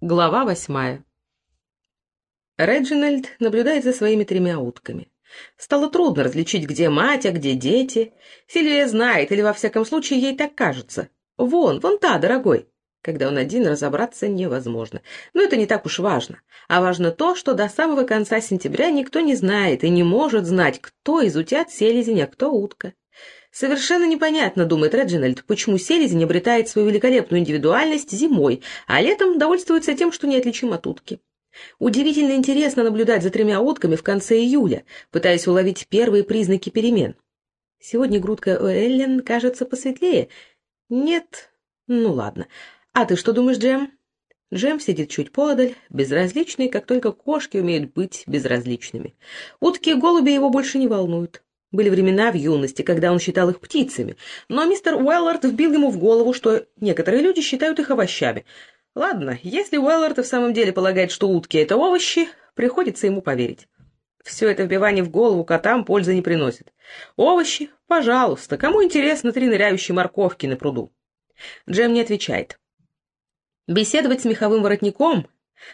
Глава восьмая. Реджинальд наблюдает за своими тремя утками. Стало трудно различить, где мать, а где дети. Сильвия знает, или во всяком случае ей так кажется. Вон, вон та, дорогой. Когда он один, разобраться невозможно. Но это не так уж важно. А важно то, что до самого конца сентября никто не знает и не может знать, кто из утят селезень, а кто утка. Совершенно непонятно, думает Реджинальд, почему селезень обретает свою великолепную индивидуальность зимой, а летом довольствуется тем, что неотличим от утки. Удивительно интересно наблюдать за тремя утками в конце июля, пытаясь уловить первые признаки перемен. Сегодня грудка Эллен кажется посветлее. Нет? Ну ладно. А ты что думаешь, Джем? Джем сидит чуть подаль, безразличный, как только кошки умеют быть безразличными. Утки и голуби его больше не волнуют. Были времена в юности, когда он считал их птицами, но мистер Уэллард вбил ему в голову, что некоторые люди считают их овощами. Ладно, если Уэллард в самом деле полагает, что утки — это овощи, приходится ему поверить. Все это вбивание в голову котам пользы не приносит. Овощи? Пожалуйста. Кому интересно три ныряющие морковки на пруду? Джем не отвечает. Беседовать с меховым воротником,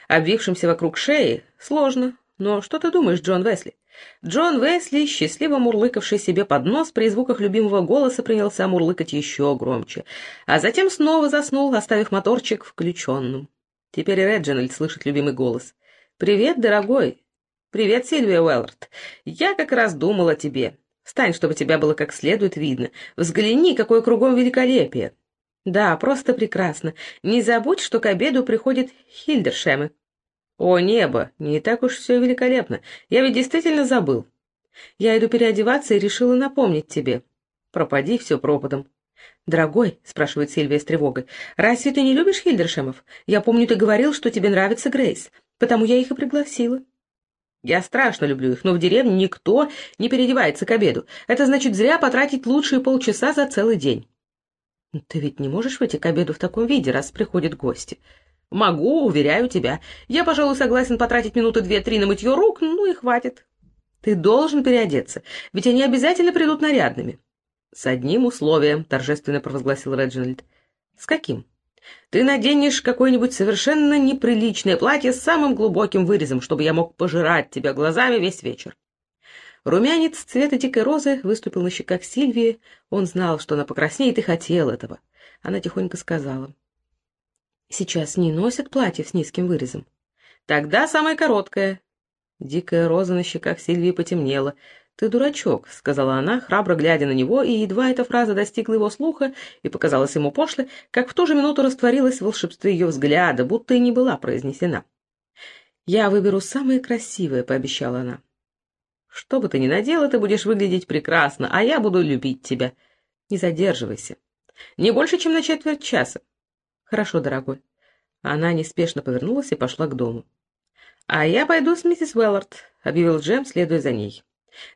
обвившимся вокруг шеи, сложно. Но что ты думаешь, Джон Весли? Джон Весли, счастливо мурлыкавший себе под нос, при звуках любимого голоса принялся мурлыкать еще громче, а затем снова заснул, оставив моторчик включенным. Теперь Реджинальд слышит любимый голос. «Привет, дорогой!» «Привет, Сильвия Уэллард! Я как раз думал о тебе. Встань, чтобы тебя было как следует видно. Взгляни, какое кругом великолепие!» «Да, просто прекрасно. Не забудь, что к обеду приходит Хильдершемы». «О, небо! Не так уж все великолепно. Я ведь действительно забыл. Я иду переодеваться и решила напомнить тебе. Пропади все пропадом». «Дорогой», — спрашивает Сильвия с тревогой, — «разве ты не любишь Хильдершемов? Я помню, ты говорил, что тебе нравится Грейс, потому я их и пригласила». «Я страшно люблю их, но в деревне никто не переодевается к обеду. Это значит зря потратить лучшие полчаса за целый день». «Ты ведь не можешь выйти к обеду в таком виде, раз приходят гости». Могу, уверяю тебя. Я, пожалуй, согласен потратить минуты две-три на мытье рук, ну и хватит. Ты должен переодеться, ведь они обязательно придут нарядными. С одним условием, торжественно провозгласил Реджинальд. С каким? Ты наденешь какое-нибудь совершенно неприличное платье с самым глубоким вырезом, чтобы я мог пожирать тебя глазами весь вечер. Румянец цвета дикой розы выступил на щеках Сильвии. Он знал, что она покраснеет и хотел этого. Она тихонько сказала. Сейчас не носят платьев с низким вырезом. Тогда самое короткое. Дикая роза на щеках Сильвии потемнела. «Ты дурачок», — сказала она, храбро глядя на него, и едва эта фраза достигла его слуха и показалась ему пошлой, как в ту же минуту растворилась в волшебстве ее взгляда, будто и не была произнесена. «Я выберу самое красивое», — пообещала она. «Что бы ты ни надела, ты будешь выглядеть прекрасно, а я буду любить тебя. Не задерживайся. Не больше, чем на четверть часа. «Хорошо, дорогой». Она неспешно повернулась и пошла к дому. «А я пойду с миссис Уэллард», — объявил Джем, следуя за ней.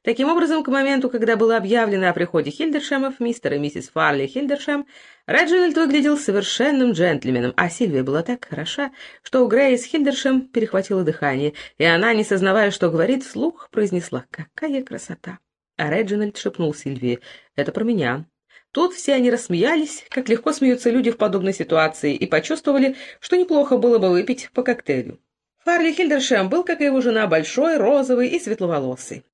Таким образом, к моменту, когда было объявлено о приходе Хильдершемов, мистер и миссис Фарли Хильдершем, Реджинальд выглядел совершенным джентльменом, а Сильвия была так хороша, что у Грейс Хильдершем перехватило дыхание, и она, не сознавая, что говорит, вслух произнесла «Какая красота!» А Реджинальд шепнул Сильвии «Это про меня». Тут все они рассмеялись, как легко смеются люди в подобной ситуации, и почувствовали, что неплохо было бы выпить по коктейлю. Фарли Хильдершем был, как и его жена, большой, розовый и светловолосый.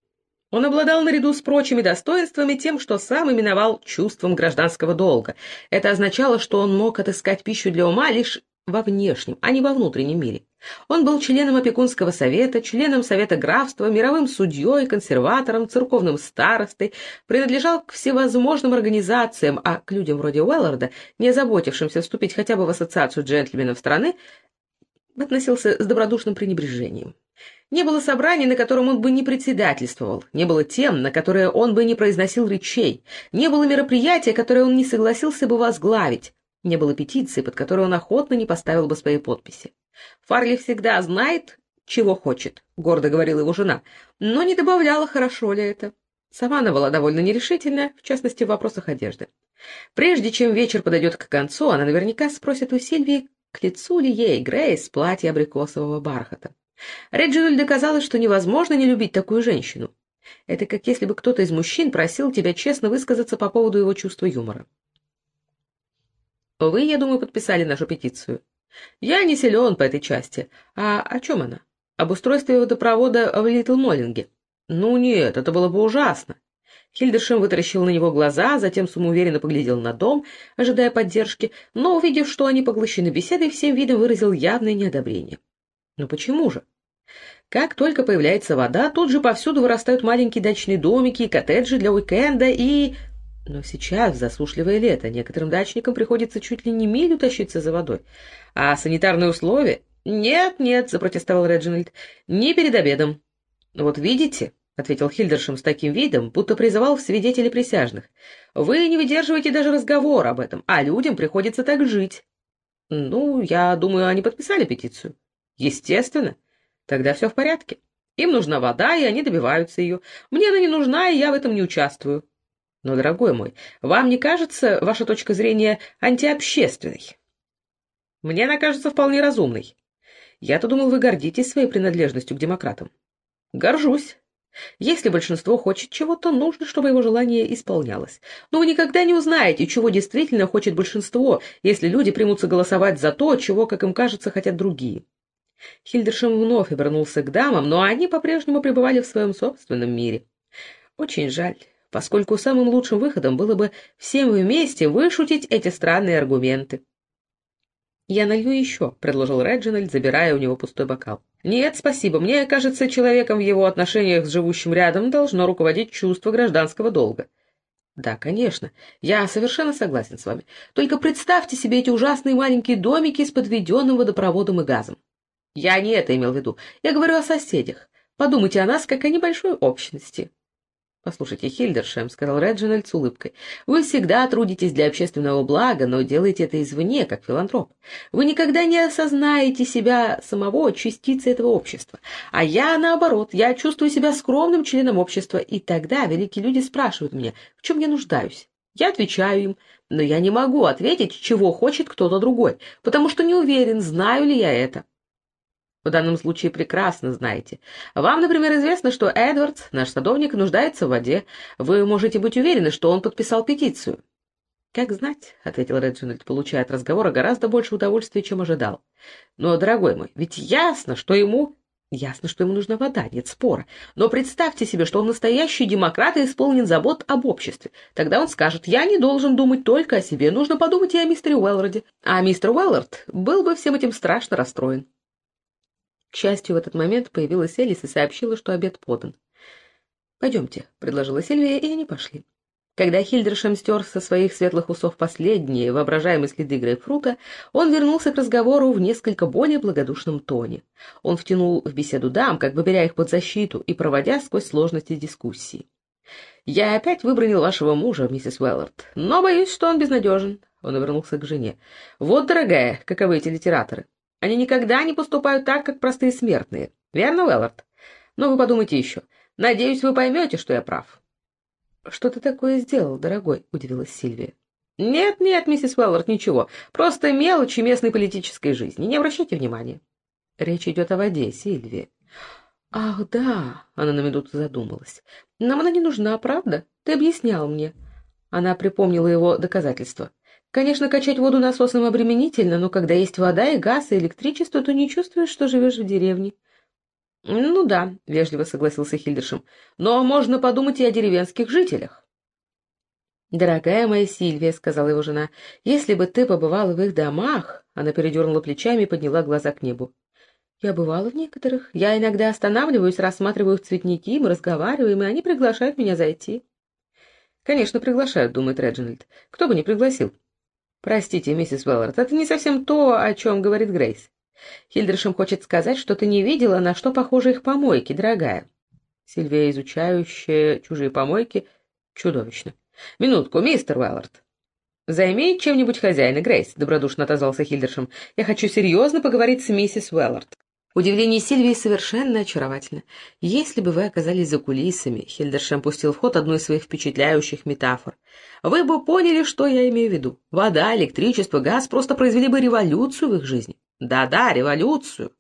Он обладал наряду с прочими достоинствами тем, что сам именовал чувством гражданского долга. Это означало, что он мог отыскать пищу для ума лишь во внешнем, а не во внутреннем мире. Он был членом опекунского совета, членом совета графства, мировым судьей, консерватором, церковным старостой, принадлежал к всевозможным организациям, а к людям вроде Уэлларда, не озаботившимся вступить хотя бы в ассоциацию джентльменов страны, относился с добродушным пренебрежением. Не было собраний, на котором он бы не председательствовал, не было тем, на которые он бы не произносил речей, не было мероприятия, которое он не согласился бы возглавить, не было петиции, под которой он охотно не поставил бы своей подписи. Фарли всегда знает, чего хочет, — гордо говорила его жена, но не добавляла, хорошо ли это. Сама она была довольно нерешительна, в частности, в вопросах одежды. Прежде чем вечер подойдет к концу, она наверняка спросит у Сильвии, к лицу ли ей Грейс платье абрикосового бархата. Реджинальд доказалось, что невозможно не любить такую женщину. Это как если бы кто-то из мужчин просил тебя честно высказаться по поводу его чувства юмора. Вы, я думаю, подписали нашу петицию. Я не силен по этой части. А о чем она? Об устройстве водопровода в Литл Моллинге. Ну нет, это было бы ужасно. Хильдершем вытаращил на него глаза, затем самоуверенно поглядел на дом, ожидая поддержки, но, увидев, что они поглощены беседой, всем видом выразил явное неодобрение. Но почему же? Как только появляется вода, тут же повсюду вырастают маленькие дачные домики и коттеджи для уикенда и... Но сейчас, засушливое лето, некоторым дачникам приходится чуть ли не милю тащиться за водой. А санитарные условия... «Нет, нет», — запротестовал Реджинальд, — «не перед обедом». «Вот видите», — ответил Хильдершем с таким видом, будто призывал в свидетели присяжных, — «вы не выдерживаете даже разговор об этом, а людям приходится так жить». «Ну, я думаю, они подписали петицию». «Естественно. Тогда все в порядке. Им нужна вода, и они добиваются ее. Мне она не нужна, и я в этом не участвую». «Но, дорогой мой, вам не кажется ваша точка зрения антиобщественной?» «Мне она кажется вполне разумной». Я-то думал, вы гордитесь своей принадлежностью к демократам. Горжусь. Если большинство хочет чего-то, нужно, чтобы его желание исполнялось. Но вы никогда не узнаете, чего действительно хочет большинство, если люди примутся голосовать за то, чего, как им кажется, хотят другие. Хильдершем вновь обернулся к дамам, но они по-прежнему пребывали в своем собственном мире. Очень жаль, поскольку самым лучшим выходом было бы всем вместе вышутить эти странные аргументы. «Я налью еще», — предложил Реджинальд, забирая у него пустой бокал. «Нет, спасибо. Мне кажется, человеком в его отношениях с живущим рядом должно руководить чувство гражданского долга». «Да, конечно. Я совершенно согласен с вами. Только представьте себе эти ужасные маленькие домики с подведенным водопроводом и газом». «Я не это имел в виду. Я говорю о соседях. Подумайте о нас, как о небольшой общности». «Послушайте, Хильдершем», — сказал Реджинальд с улыбкой, — «вы всегда трудитесь для общественного блага, но делаете это извне, как филантроп. Вы никогда не осознаете себя самого частицей этого общества. А я, наоборот, я чувствую себя скромным членом общества, и тогда великие люди спрашивают меня, в чем я нуждаюсь. Я отвечаю им, но я не могу ответить, чего хочет кто-то другой, потому что не уверен, знаю ли я это». В данном случае прекрасно знаете. Вам, например, известно, что Эдвардс, наш садовник, нуждается в воде. Вы можете быть уверены, что он подписал петицию. «Как знать», — ответил Реджинальд, получая от разговора гораздо больше удовольствия, чем ожидал. «Но, дорогой мой, ведь ясно, что ему...» «Ясно, что ему нужна вода, нет спора. Но представьте себе, что он настоящий демократ и исполнен забот об обществе. Тогда он скажет, я не должен думать только о себе, нужно подумать и о мистере Уэлларде. А мистер Уэллард был бы всем этим страшно расстроен». К счастью, в этот момент появилась Элис и сообщила, что обед подан. «Пойдемте», — предложила Сильвия, и они пошли. Когда Хильдершем стер со своих светлых усов последние воображаемые следы грейпфрута, он вернулся к разговору в несколько более благодушном тоне. Он втянул в беседу дам, как бы их под защиту и проводя сквозь сложности дискуссии. «Я опять выбронил вашего мужа, миссис Уэллард, но боюсь, что он безнадежен». Он вернулся к жене. «Вот, дорогая, каковы эти литераторы. Они никогда не поступают так, как простые смертные. Верно, Уэллард? Но вы подумайте еще. Надеюсь, вы поймете, что я прав. — Что ты такое сделал, дорогой? — удивилась Сильвия. «Нет, нет, миссис Уэллард, ничего. Просто мелочи местной политической жизни. Не обращайте внимания». «Речь идет о воде, Сильвия». «Ах, да», — она на минуту задумалась. «Нам она не нужна, правда? Ты объяснял мне». Она припомнила его доказательства. Конечно, качать воду насосом обременительно, но когда есть вода и газ, и электричество, то не чувствуешь, что живешь в деревне. — Ну да, — вежливо согласился Хильдершем, — но можно подумать и о деревенских жителях. — Дорогая моя Сильвия, — сказала его жена, — если бы ты побывала в их домах... Она передернула плечами и подняла глаза к небу. — Я бывала в некоторых. Я иногда останавливаюсь, рассматриваю их цветники, мы разговариваем, и они приглашают меня зайти. — Конечно, приглашают, — думает Реджинальд. — Кто бы не пригласил. — «Простите, миссис Уэллард, это не совсем то, о чем говорит Грейс. Хильдершем хочет сказать, что ты не видела, на что похожи их помойки, дорогая». Сильвия, изучающая чужие помойки, чудовищно. «Минутку, мистер Уэллард». «Займи чем-нибудь хозяина, Грейс», — добродушно отозвался Хильдершем. «Я хочу серьезно поговорить с миссис Уэллард». Удивление Сильвии совершенно очаровательно. Если бы вы оказались за кулисами, Хильдершем пустил в ход одну из своих впечатляющих метафор, вы бы поняли, что я имею в виду. Вода, электричество, газ просто произвели бы революцию в их жизни. Да-да, революцию.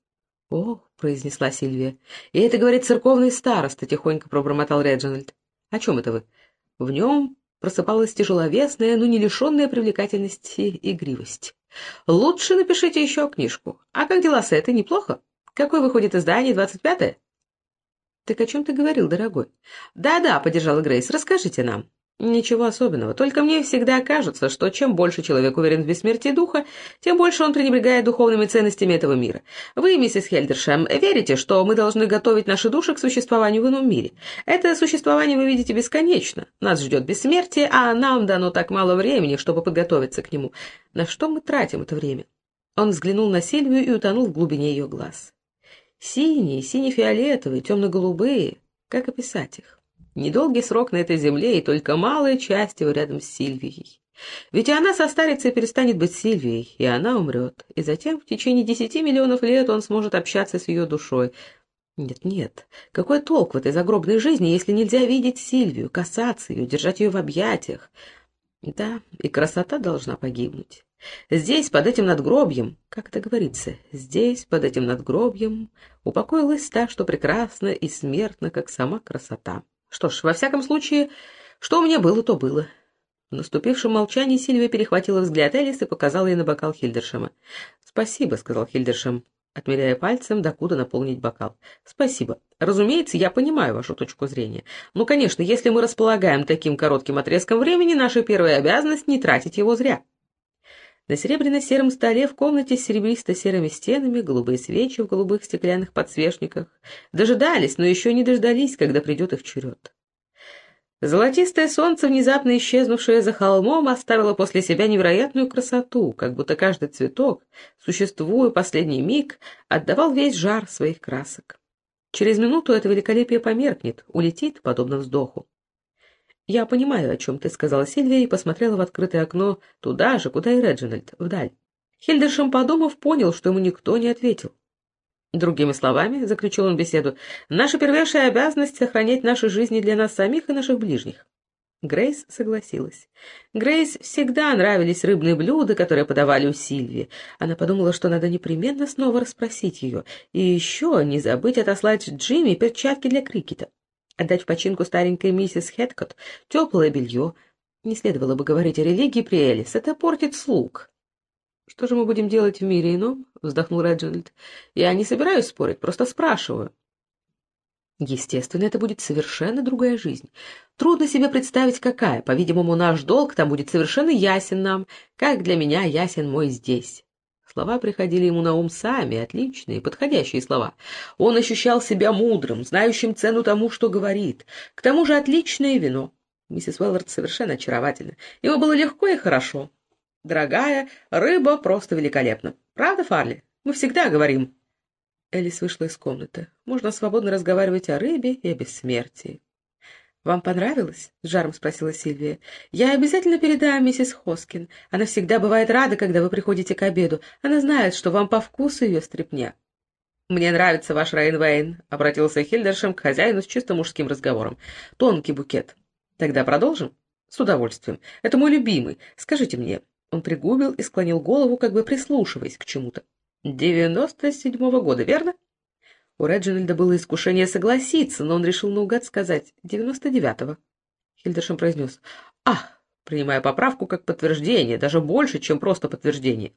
О, произнесла Сильвия. И это говорит церковный староста, тихонько пробормотал Реджинальд. О чем это вы? В нем просыпалась тяжеловесная, но не лишенная привлекательности игривость. Лучше напишите еще книжку. А как дела с этой? Неплохо? Какой выходит издание? Двадцать пятое? Так о чем ты говорил, дорогой? Да-да, поддержала Грейс, расскажите нам. Ничего особенного, только мне всегда кажется, что чем больше человек уверен в бессмертии духа, тем больше он пренебрегает духовными ценностями этого мира. Вы, миссис Хельдершем, верите, что мы должны готовить наши души к существованию в ином мире? Это существование вы видите бесконечно. Нас ждет бессмертие, а нам дано так мало времени, чтобы подготовиться к нему. На что мы тратим это время? Он взглянул на Сильвию и утонул в глубине ее глаз. Синие, сине-фиолетовые, темно-голубые. Как описать их? Недолгий срок на этой земле, и только малая часть его рядом с Сильвией. Ведь она состарится и перестанет быть Сильвией, и она умрет. И затем в течение десяти миллионов лет он сможет общаться с ее душой. Нет, нет, какой толк в этой загробной жизни, если нельзя видеть Сильвию, касаться ее, держать ее в объятиях? Да, и красота должна погибнуть. Здесь, под этим надгробьем, как это говорится, здесь, под этим надгробьем, упокоилась та, что прекрасна и смертна, как сама красота. Что ж, во всяком случае, что у меня было, то было. В наступившем молчании Сильвия перехватила взгляд Элис и показала ей на бокал Хильдершема. «Спасибо», — сказал Хильдершем, отмеряя пальцем, докуда наполнить бокал. «Спасибо. Разумеется, я понимаю вашу точку зрения. Ну, конечно, если мы располагаем таким коротким отрезком времени, наша первая обязанность — не тратить его зря». На серебряно-сером столе в комнате с серебристо-серыми стенами, голубые свечи в голубых стеклянных подсвечниках. Дожидались, но еще не дождались, когда придет их черед. Золотистое солнце, внезапно исчезнувшее за холмом, оставило после себя невероятную красоту, как будто каждый цветок, существуя последний миг, отдавал весь жар своих красок. Через минуту это великолепие померкнет, улетит, подобно вздоху. «Я понимаю, о чем ты», — сказала Сильвия и посмотрела в открытое окно туда же, куда и Реджинальд, вдаль. Хильдершем, подумав, понял, что ему никто не ответил. Другими словами, — заключил он беседу, — наша первейшая обязанность — сохранять наши жизни для нас самих и наших ближних. Грейс согласилась. Грейс всегда нравились рыбные блюда, которые подавали у Сильвии. Она подумала, что надо непременно снова расспросить ее. И еще не забыть отослать Джимми перчатки для крикета. Отдать в починку старенькой миссис Хеткот теплое белье. Не следовало бы говорить о религии при Элис, это портит слуг. «Что же мы будем делать в мире ином?» — вздохнул Реджинальд. «Я не собираюсь спорить, просто спрашиваю». Естественно, это будет совершенно другая жизнь. Трудно себе представить, какая. По-видимому, наш долг там будет совершенно ясен нам, как для меня ясен мой здесь. Слова приходили ему на ум сами, отличные, подходящие слова. Он ощущал себя мудрым, знающим цену тому, что говорит. К тому же отличное вино. Миссис Уэллард совершенно очаровательна. Ему было легко и хорошо. Дорогая, рыба просто великолепна. Правда, Фарли? Мы всегда говорим. Элис вышла из комнаты. Можно свободно разговаривать о рыбе и о бессмертии. «Вам понравилось?» — с жаром спросила Сильвия. «Я обязательно передам миссис Хоскин. Она всегда бывает рада, когда вы приходите к обеду. Она знает, что вам по вкусу ее стряпня». «Мне нравится ваш Рейнвейн», — обратился Хильдершем к хозяину с чисто мужским разговором. «Тонкий букет. Тогда продолжим?» «С удовольствием. Это мой любимый. Скажите мне». Он пригубил и склонил голову, как бы прислушиваясь к чему-то. «Девяносто седьмого года, верно?» У Реджинальда было искушение согласиться, но он решил наугад сказать «девяносто девятого». Хильдершем произнес «Ах!» принимая поправку как подтверждение, даже больше, чем просто подтверждение.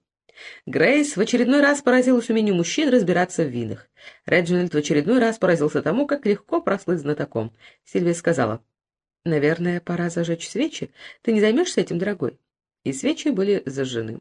Грейс в очередной раз поразилась умению мужчин разбираться в винах. Реджинальд в очередной раз поразился тому, как легко прослыть знатоком. Сильвия сказала, «Наверное, пора зажечь свечи. Ты не займешься этим, дорогой?» И свечи были зажжены.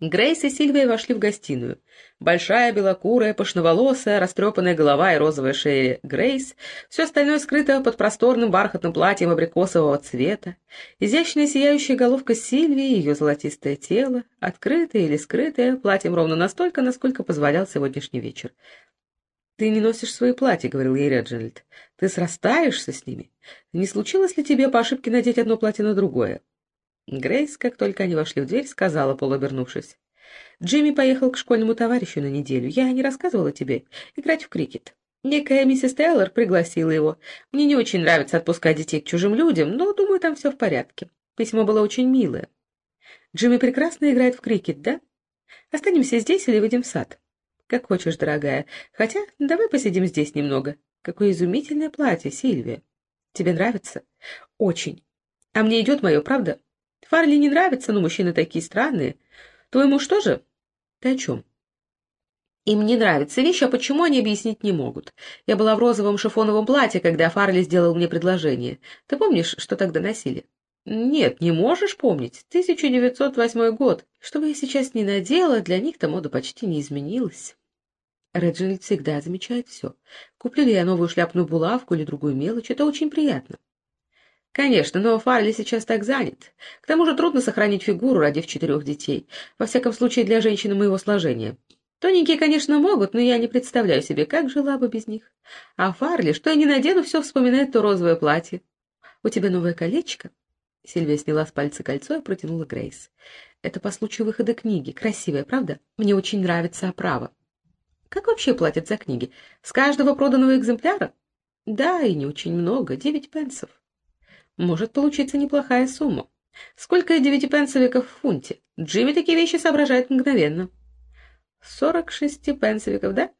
Грейс и Сильвия вошли в гостиную. Большая, белокурая, пышноволосая, растрепанная голова и розовая шея Грейс, все остальное скрыто под просторным бархатным платьем абрикосового цвета, изящная сияющая головка Сильвии, ее золотистое тело, открытое или скрытое, платьем ровно настолько, насколько позволял сегодняшний вечер. «Ты не носишь свои платья», — говорил ей Реджинальд. «Ты срастаешься с ними. Не случилось ли тебе по ошибке надеть одно платье на другое?» Грейс, как только они вошли в дверь, сказала, полуобернувшись. «Джимми поехал к школьному товарищу на неделю. Я не рассказывала тебе. Играть в крикет. Некая миссис Тейлор пригласила его. Мне не очень нравится отпускать детей к чужим людям, но, думаю, там все в порядке. Письмо было очень милое. Джимми прекрасно играет в крикет, да? Останемся здесь или выйдем в сад? Как хочешь, дорогая. Хотя, давай посидим здесь немного. Какое изумительное платье, Сильвия. Тебе нравится? Очень. А мне идет мое, правда?» Фарли не нравится, но мужчины такие странные. Твой муж тоже? Ты о чем? Им не нравится вещь, а почему они объяснить не могут. Я была в розовом шифоновом платье, когда Фарли сделал мне предложение. Ты помнишь, что тогда носили? Нет, не можешь помнить. 1908 год. Что бы я сейчас ни надела, для них-то мода почти не изменилась. Реджинальд всегда замечает все. Куплю ли я новую шляпную булавку или другую мелочь, это очень приятно. Конечно, но Фарли сейчас так занят. К тому же трудно сохранить фигуру, родив четырех детей. Во всяком случае, для женщины моего сложения. Тоненькие, конечно, могут, но я не представляю себе, как жила бы без них. А Фарли, что я не надену, все вспоминает то розовое платье. У тебя новое колечко? Сильвия сняла с пальца кольцо и протянула Грейс. Это по случаю выхода книги. Красивая, правда? Мне очень нравится оправа. Как вообще платят за книги? С каждого проданного экземпляра? Да, и не очень много. Девять пенсов. Может получиться неплохая сумма. Сколько девятипенсовиков в фунте? Джимми такие вещи соображает мгновенно. Сорок шести пенсовиков, да?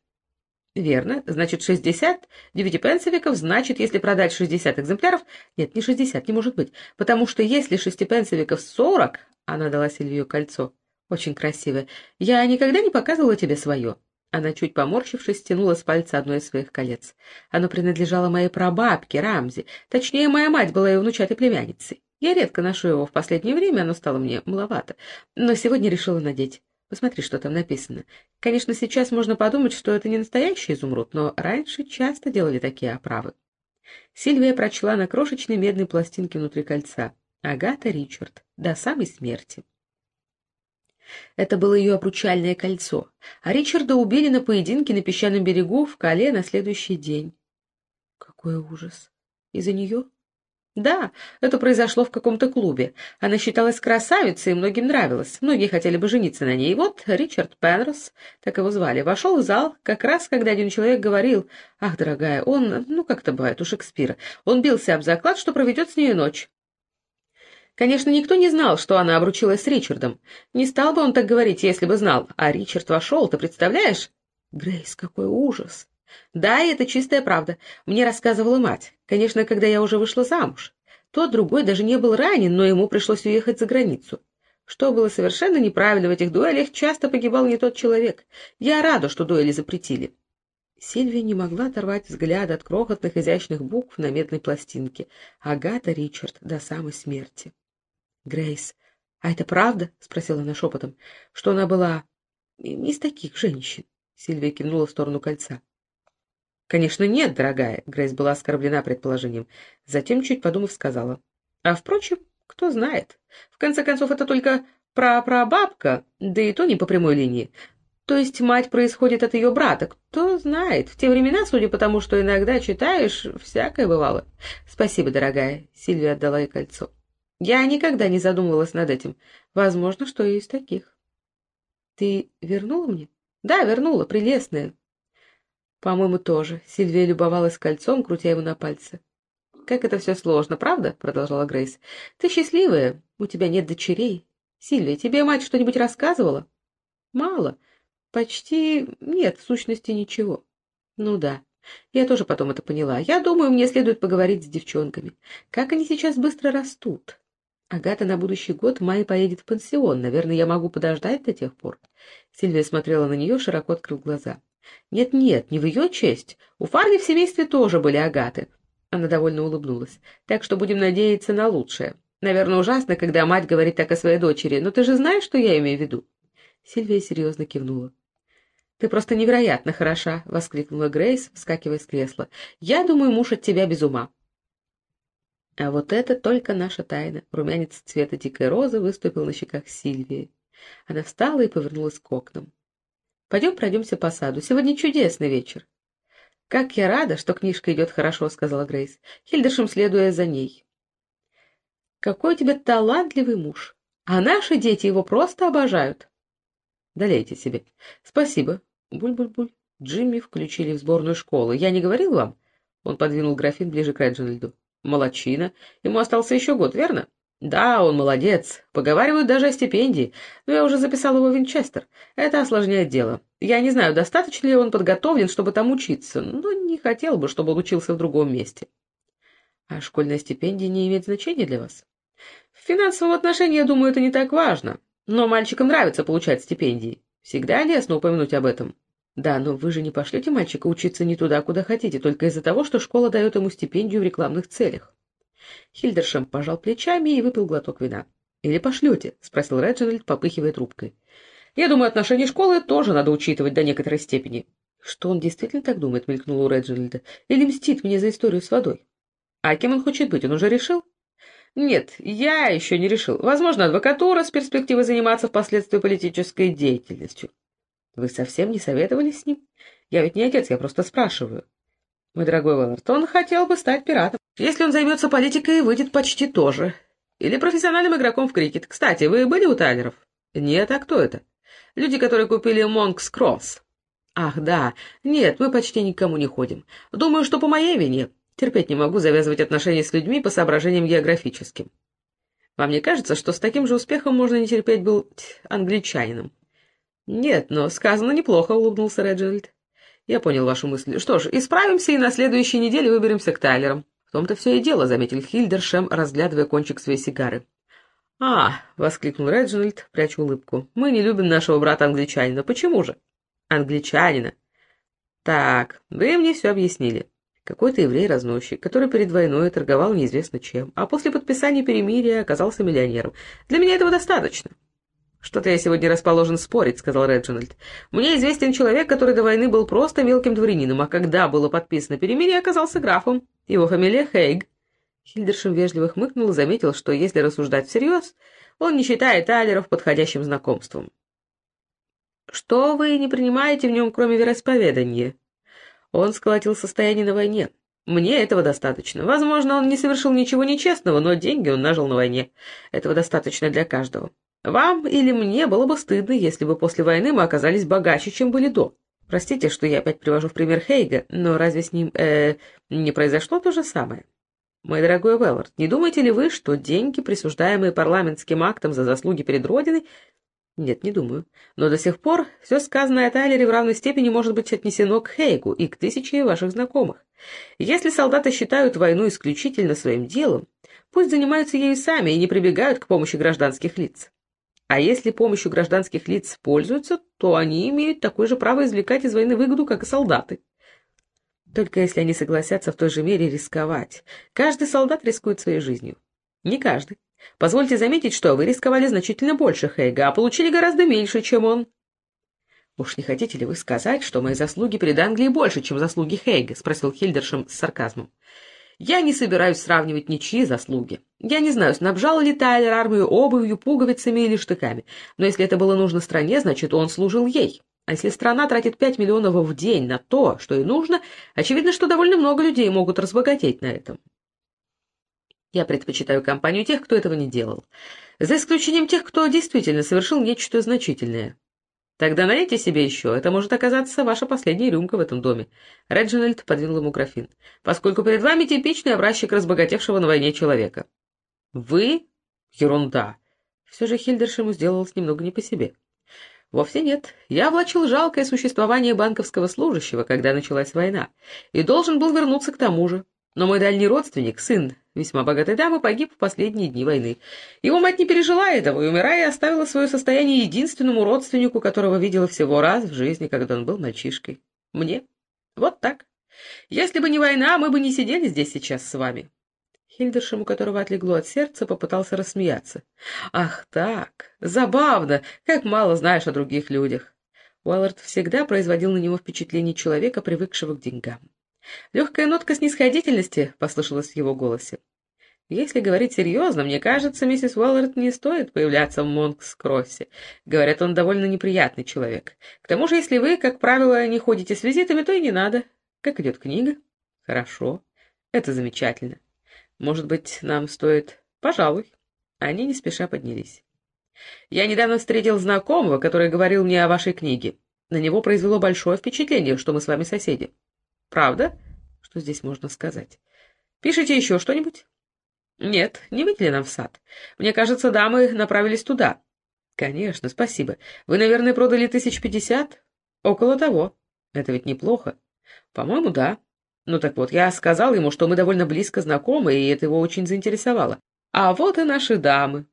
Верно. Значит, шестьдесят девятипенсовиков, значит, если продать шестьдесят экземпляров... Нет, не шестьдесят, не может быть. Потому что если шестипенсовиков сорок... Она дала Сильвию кольцо. Очень красивое. Я никогда не показывала тебе свое. Она, чуть поморщившись, стянула с пальца одно из своих колец. Оно принадлежало моей прабабке, Рамзи. Точнее, моя мать была ее внучатой племянницей. Я редко ношу его в последнее время, оно стало мне маловато. Но сегодня решила надеть. Посмотри, что там написано. Конечно, сейчас можно подумать, что это не настоящий изумруд, но раньше часто делали такие оправы. Сильвия прочла на крошечной медной пластинке внутри кольца. Агата Ричард. До самой смерти. Это было ее обручальное кольцо, а Ричарда убили на поединке на песчаном берегу в Кале на следующий день. Какой ужас! Из-за нее? Да, это произошло в каком-то клубе. Она считалась красавицей и многим нравилась. Многие хотели бы жениться на ней. И вот Ричард Пенрос, так его звали, вошел в зал, как раз когда один человек говорил, «Ах, дорогая, он, ну как это бывает у Шекспира, он бился об заклад, что проведет с ней ночь». Конечно, никто не знал, что она обручилась с Ричардом. Не стал бы он так говорить, если бы знал. А Ричард вошел, ты представляешь? Грейс, какой ужас! Да, и это чистая правда. Мне рассказывала мать. Конечно, когда я уже вышла замуж. Тот другой даже не был ранен, но ему пришлось уехать за границу. Что было совершенно неправильно в этих дуэлях, часто погибал не тот человек. Я рада, что дуэли запретили. Сильвия не могла оторвать взгляд от крохотных изящных букв на медной пластинке. Агата Ричард до самой смерти. Грейс, а это правда? — спросила она шепотом. — Что она была из таких женщин? Сильвия кивнула в сторону кольца. «Конечно, нет, дорогая», — Грейс была оскорблена предположением. Затем, чуть подумав, сказала. «А, впрочем, кто знает. В конце концов, это только прапрабабка, да и то не по прямой линии. То есть мать происходит от ее брата. Кто знает. В те времена, судя по тому, что иногда читаешь, всякое бывало. Спасибо, дорогая. Сильвия отдала ей кольцо. Я никогда не задумывалась над этим. Возможно, что и из таких. Ты вернула мне? Да, вернула, прелестная. «По-моему, тоже». Сильвия любовалась кольцом, крутя его на пальце. «Как это все сложно, правда?» — продолжала Грейс. «Ты счастливая, у тебя нет дочерей. Сильвия, тебе мать что-нибудь рассказывала?» «Мало. Почти нет, в сущности, ничего». «Ну да. Я тоже потом это поняла. Я думаю, мне следует поговорить с девчонками. Как они сейчас быстро растут?» Агата на будущий год в мае поедет в пансион. Наверное, я могу подождать до тех пор. Сильвия смотрела на нее, широко открыв глаза. Нет-нет, не в ее честь. У Фарни в семействе тоже были агаты. Она довольно улыбнулась. Так что будем надеяться на лучшее. Наверное, ужасно, когда мать говорит так о своей дочери, но ты же знаешь, что я имею в виду? Сильвия серьезно кивнула. «Ты просто невероятно хороша!» — воскликнула Грейс, вскакивая с кресла. «Я думаю, муж от тебя без ума». А вот это только наша тайна. Румянец цвета дикой розы выступил на щеках Сильвии. Она встала и повернулась к окнам. Пойдем пройдемся по саду. Сегодня чудесный вечер. — Как я рада, что книжка идет хорошо, — сказала Грейс, Хильдершем следуя за ней. — Какой у тебя талантливый муж. А наши дети его просто обожают. — Долейте себе. — Спасибо. Буль-буль-буль. Джимми включили в сборную школу. Я не говорил вам? Он подвинул графин ближе к Реджинальду. — Молодчина. Ему остался еще год, верно? Да, он молодец. Поговаривают даже о стипендии. Но я уже записал его в Винчестер. Это осложняет дело. Я не знаю, достаточно ли он подготовлен, чтобы там учиться, но не хотел бы, чтобы он учился в другом месте. А школьная стипендия не имеет значения для вас? В финансовом отношении, я думаю, это не так важно. Но мальчикам нравится получать стипендии. Всегда лестно упомянуть об этом. Да, но вы же не пошлете мальчика учиться не туда, куда хотите, только из-за того, что школа дает ему стипендию в рекламных целях. Хильдершем пожал плечами и выпил глоток вина. «Или пошлете?» — спросил Реджинальд, попыхивая трубкой. «Я думаю, отношение школы тоже надо учитывать до некоторой степени». «Что он действительно так думает?» — мелькнула у Реджинальда. «Или мстит мне за историю с водой?» «А кем он хочет быть? Он уже решил?» Нет, я еще не решил. Возможно, адвокатура с перспективой заниматься впоследствии политической деятельностью. Вы совсем не советовали с ним? Я ведь не отец, я просто спрашиваю. Мой дорогой Уэллард, он хотел бы стать пиратом. Если он займется политикой, выйдет почти тоже. Или профессиональным игроком в крикет. Кстати, вы были у Тайлеров? Нет, а кто это? Люди, которые купили Монкс Кросс. Ах, да. Нет, мы почти никому не ходим. Думаю, что по моей вине. Терпеть не могу завязывать отношения с людьми по соображениям географическим. Вам не кажется, что с таким же успехом можно не терпеть был англичанином? Нет, но сказано неплохо, улыбнулся Реджинальд. Я понял вашу мысль. Что ж, исправимся и на следующей неделе выберемся к Тайлерам. В том-то все и дело, заметил Хильдершем, разглядывая кончик своей сигары. «А!» — воскликнул Реджинальд, пряча улыбку. «Мы не любим нашего брата-англичанина. Почему же?» «Англичанина?» «Так, вы мне все объяснили. Какой-то еврей-разносчик, который перед войной торговал неизвестно чем, а после подписания перемирия оказался миллионером. Для меня этого достаточно. «Что-то я сегодня расположен спорить», — сказал Реджинальд. «Мне известен человек, который до войны был просто мелким дворянином, а когда было подписано перемирие, оказался графом. Его фамилия Хейг». Хильдершем вежливо хмыкнул и заметил, что, если рассуждать всерьез, он не считает Тайлеров подходящим знакомством. «Что вы не принимаете в нем, кроме вероисповедания?» Он сколотил состояние на войне. Мне этого достаточно. Возможно, он не совершил ничего нечестного, но деньги он нажил на войне. Этого достаточно для каждого. Вам или мне было бы стыдно, если бы после войны мы оказались богаче, чем были до. Простите, что я опять привожу в пример Хейга, но разве с ним, э, не произошло то же самое? Мой дорогой Веллард, не думаете ли вы, что деньги, присуждаемые парламентским актом за заслуги перед Родиной, нет, не думаю. Но до сих пор все сказанное о Тайлере в равной степени может быть отнесено к Хейгу и к тысяче ваших знакомых. Если солдаты считают войну исключительно своим делом, пусть занимаются ею сами и не прибегают к помощи гражданских лиц. А если помощью гражданских лиц пользуются, то они имеют такое же право извлекать из войны выгоду, как и солдаты. Только если они согласятся в той же мере рисковать. Каждый солдат рискует своей жизнью. Не каждый. Позвольте заметить, что вы рисковали значительно больше Хейга, а получили гораздо меньше, чем он. «Уж не хотите ли вы сказать, что мои заслуги перед Англией больше, чем заслуги Хейга?» — спросил Хильдершем с сарказмом. «Я не собираюсь сравнивать ничьи заслуги. Я не знаю, снабжал ли Тайлер армию обувью, пуговицами или штыками, но если это было нужно стране, значит, он служил ей. А если страна тратит пять миллионов в день на то, что и нужно, очевидно, что довольно много людей могут разбогатеть на этом. Я предпочитаю компанию тех, кто этого не делал. За исключением тех, кто действительно совершил нечто значительное. Тогда налейте себе еще, это может оказаться ваша последняя рюмка в этом доме. Реджинальд подвинул ему графин. Поскольку перед вами типичный образчик разбогатевшего на войне человека. Вы? Ерунда. Все же Хильдершему сделалось немного не по себе. Вовсе нет. Я влачил жалкое существование банковского служащего, когда началась война, и должен был вернуться к тому же. Но мой дальний родственник, сын весьма богатой дамы, погиб в последние дни войны. Его мать не пережила этого и, умирая, оставила свое состояние единственному родственнику, которого видела всего раз в жизни, когда он был мальчишкой. Мне. Вот так. Если бы не война, мы бы не сидели здесь сейчас с вами. Хильдершем, у которого отлегло от сердца, попытался рассмеяться. «Ах так! Забавно! Как мало знаешь о других людях!» Уэллард всегда производил на него впечатление человека, привыкшего к деньгам. Легкая нотка снисходительности послышалась в его голосе. Если говорить серьезно, мне кажется, миссис Уоллард не стоит появляться в Монкс-Кроссе. Говорят, он довольно неприятный человек. К тому же, если вы, как правило, не ходите с визитами, то и не надо. Как идет книга? Хорошо. Это замечательно. Может быть, нам стоит... Пожалуй. Они не спеша поднялись. Я недавно встретил знакомого, который говорил мне о вашей книге. На него произвело большое впечатление, что мы с вами соседи. Правда? Что здесь можно сказать? Пишите еще что-нибудь? Нет, не выйти нам в сад. Мне кажется, дамы направились туда. Конечно, спасибо. Вы, наверное, продали тысяч пятьдесят? Около того. Это ведь неплохо. По-моему, да. Ну так вот, я сказал ему, что мы довольно близко знакомы, и это его очень заинтересовало. А вот и наши дамы.